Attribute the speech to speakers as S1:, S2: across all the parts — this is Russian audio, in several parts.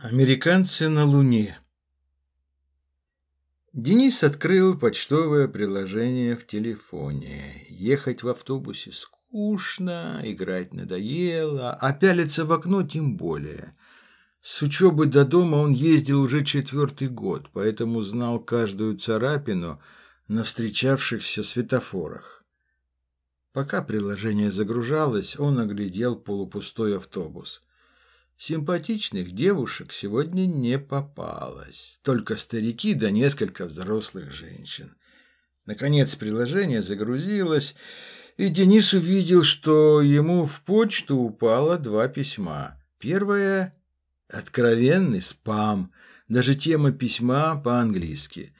S1: Американцы на Луне Денис открыл почтовое приложение в телефоне. Ехать в автобусе скучно, играть надоело, а пялиться в окно тем более. С учебы до дома он ездил уже четвертый год, поэтому знал каждую царапину на встречавшихся светофорах. Пока приложение загружалось, он оглядел полупустой автобус – Симпатичных девушек сегодня не попалось, только старики да несколько взрослых женщин. Наконец приложение загрузилось, и Денис увидел, что ему в почту упало два письма. Первое — откровенный спам, даже тема письма по-английски.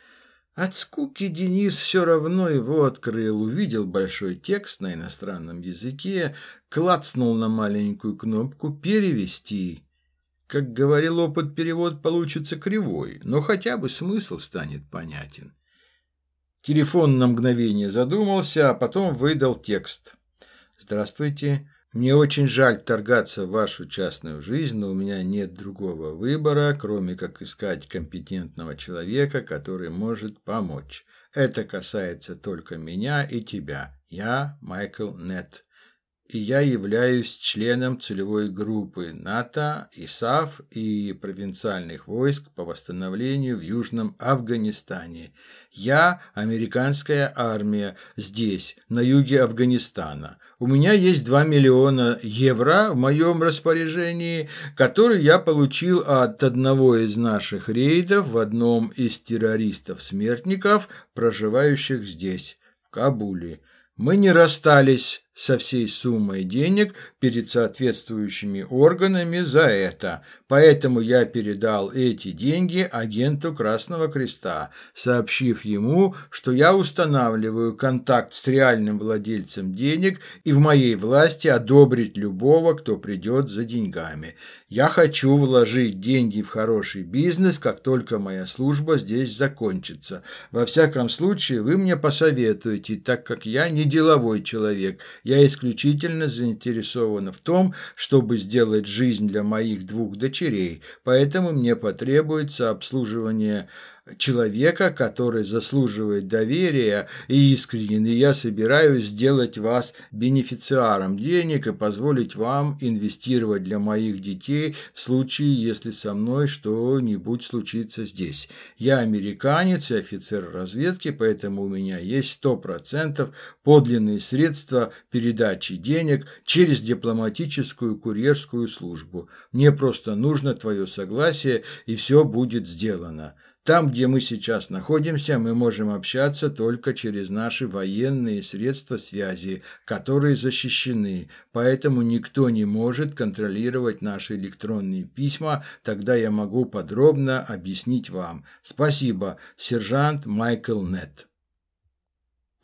S1: От скуки Денис все равно его открыл, увидел большой текст на иностранном языке, клацнул на маленькую кнопку «Перевести». Как говорил опыт, перевод получится кривой, но хотя бы смысл станет понятен. Телефон на мгновение задумался, а потом выдал текст. «Здравствуйте. Мне очень жаль торгаться в вашу частную жизнь, но у меня нет другого выбора, кроме как искать компетентного человека, который может помочь. Это касается только меня и тебя. Я Майкл Нет. И я являюсь членом целевой группы НАТО, ИСАФ и провинциальных войск по восстановлению в Южном Афганистане. Я американская армия здесь, на юге Афганистана. У меня есть 2 миллиона евро в моем распоряжении, которые я получил от одного из наших рейдов в одном из террористов-смертников, проживающих здесь, в Кабуле. Мы не расстались со всей суммой денег перед соответствующими органами за это, поэтому я передал эти деньги агенту Красного Креста, сообщив ему, что я устанавливаю контакт с реальным владельцем денег и в моей власти одобрить любого, кто придет за деньгами. Я хочу вложить деньги в хороший бизнес, как только моя служба здесь закончится. Во всяком случае, вы мне посоветуете, так как я не деловой человек, я исключительно заинтересована в том, чтобы сделать жизнь для моих двух дочерей, поэтому мне потребуется обслуживание человека, который заслуживает доверия и искренен, и я собираюсь сделать вас бенефициаром денег и позволить вам инвестировать для моих детей в случае, если со мной что-нибудь случится здесь. Я американец и офицер разведки, поэтому у меня есть сто процентов подлинные средства передачи денег через дипломатическую курьерскую службу. Мне просто нужно твое согласие, и все будет сделано. Там, где мы сейчас находимся, мы можем общаться только через наши военные средства связи, которые защищены, поэтому никто не может контролировать наши электронные письма, тогда я могу подробно объяснить вам. Спасибо, сержант Майкл Нетт.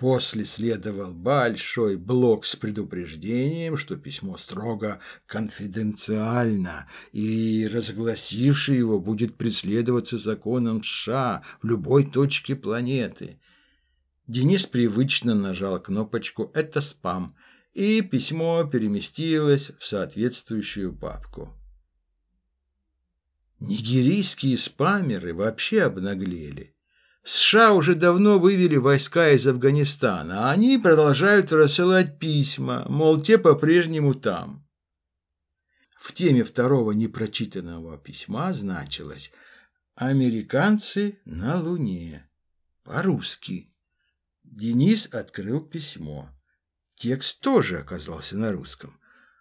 S1: После следовал большой блок с предупреждением, что письмо строго конфиденциально, и разгласивший его будет преследоваться законом США в любой точке планеты. Денис привычно нажал кнопочку «Это спам», и письмо переместилось в соответствующую папку. Нигерийские спамеры вообще обнаглели. США уже давно вывели войска из Афганистана, а они продолжают рассылать письма, мол, те по-прежнему там. В теме второго непрочитанного письма значилось «Американцы на Луне». По-русски. Денис открыл письмо. Текст тоже оказался на русском.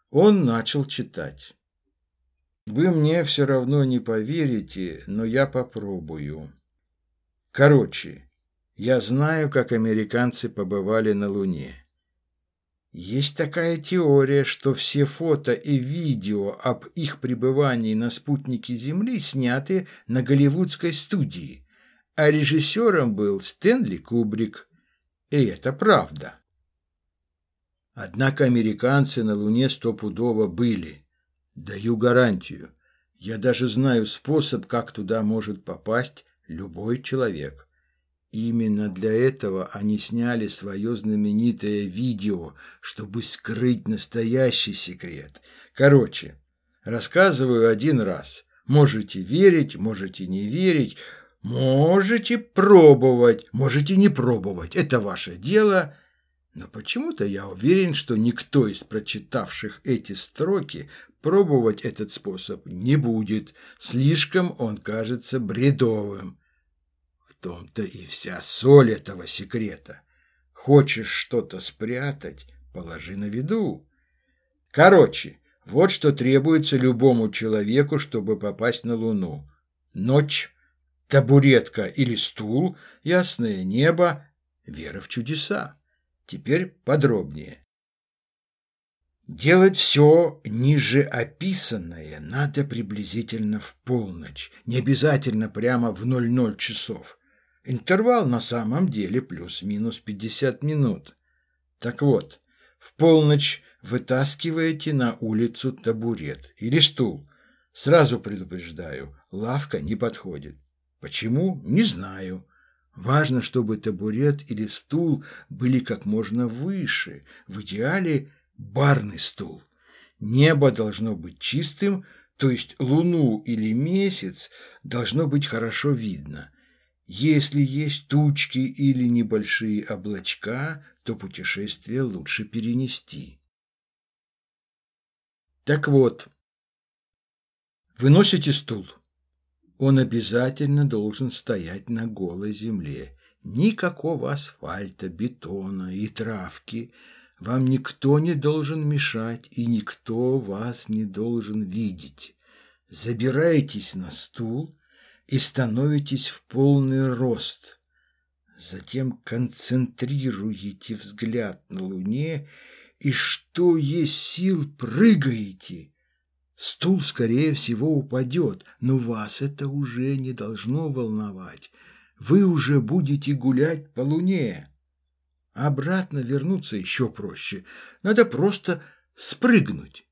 S1: Он начал читать. «Вы мне все равно не поверите, но я попробую». Короче, я знаю, как американцы побывали на Луне. Есть такая теория, что все фото и видео об их пребывании на спутнике Земли сняты на голливудской студии, а режиссером был Стэнли Кубрик. И это правда. Однако американцы на Луне стопудово были. Даю гарантию. Я даже знаю способ, как туда может попасть любой человек. Именно для этого они сняли свое знаменитое видео, чтобы скрыть настоящий секрет. Короче, рассказываю один раз. Можете верить, можете не верить, можете пробовать, можете не пробовать. Это ваше дело. Но почему-то я уверен, что никто из прочитавших эти строки пробовать этот способ не будет. Слишком он кажется бредовым. В том-то и вся соль этого секрета. Хочешь что-то спрятать, положи на виду. Короче, вот что требуется любому человеку, чтобы попасть на Луну. Ночь, табуретка или стул, ясное небо, вера в чудеса. Теперь подробнее. Делать все ниже описанное надо приблизительно в полночь, не обязательно прямо в 00 часов. Интервал на самом деле плюс-минус 50 минут. Так вот, в полночь вытаскиваете на улицу табурет или стул. Сразу предупреждаю, лавка не подходит. Почему? Не знаю. Важно, чтобы табурет или стул были как можно выше, в идеале барный стул. Небо должно быть чистым, то есть луну или месяц должно быть хорошо видно. Если есть тучки или небольшие облачка, то путешествие лучше перенести. Так вот, выносите стул. Он обязательно должен стоять на голой земле. Никакого асфальта, бетона и травки. Вам никто не должен мешать, и никто вас не должен видеть. Забирайтесь на стул и становитесь в полный рост. Затем концентрируете взгляд на Луне и, что есть сил, прыгаете. Стул, скорее всего, упадет, но вас это уже не должно волновать. Вы уже будете гулять по луне. Обратно вернуться еще проще. Надо просто спрыгнуть.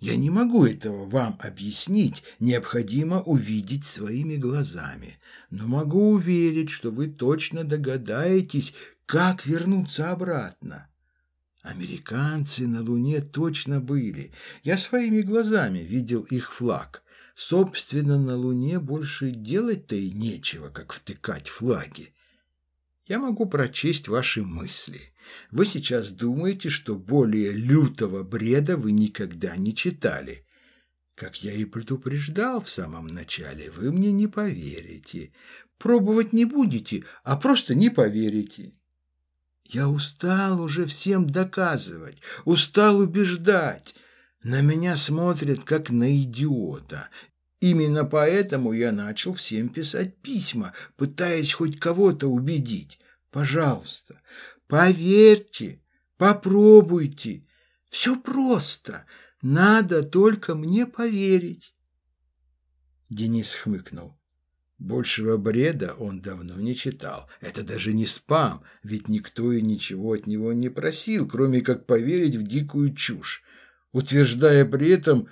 S1: Я не могу этого вам объяснить, необходимо увидеть своими глазами, но могу уверить, что вы точно догадаетесь, как вернуться обратно. Американцы на Луне точно были. Я своими глазами видел их флаг. Собственно, на Луне больше делать-то и нечего, как втыкать флаги. Я могу прочесть ваши мысли. Вы сейчас думаете, что более лютого бреда вы никогда не читали. Как я и предупреждал в самом начале, вы мне не поверите. Пробовать не будете, а просто не поверите. Я устал уже всем доказывать, устал убеждать. На меня смотрят, как на идиота. Именно поэтому я начал всем писать письма, пытаясь хоть кого-то убедить. Пожалуйста, поверьте, попробуйте. Все просто. Надо только мне поверить. Денис хмыкнул. Большего бреда он давно не читал. Это даже не спам, ведь никто и ничего от него не просил, кроме как поверить в дикую чушь, утверждая при этом,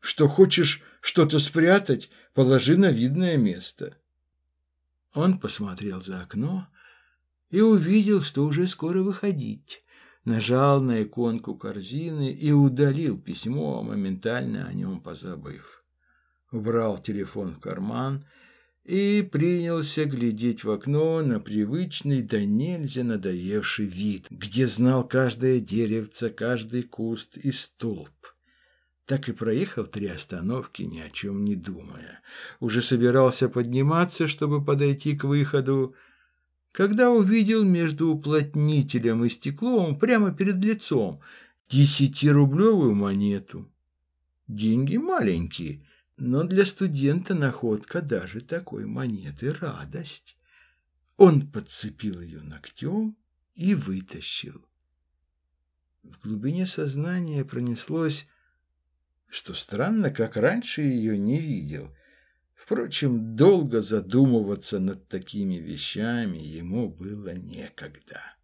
S1: что хочешь что-то спрятать, положи на видное место. Он посмотрел за окно и увидел, что уже скоро выходить. Нажал на иконку корзины и удалил письмо, моментально о нем позабыв. Убрал телефон в карман и принялся глядеть в окно на привычный да нельзя надоевший вид, где знал каждое деревце, каждый куст и столб. Так и проехал три остановки, ни о чем не думая. Уже собирался подниматься, чтобы подойти к выходу, когда увидел между уплотнителем и стеклом прямо перед лицом десятирублевую монету. Деньги маленькие, но для студента находка даже такой монеты радость. Он подцепил ее ногтем и вытащил. В глубине сознания пронеслось, что странно, как раньше ее не видел. Впрочем, долго задумываться над такими вещами ему было некогда.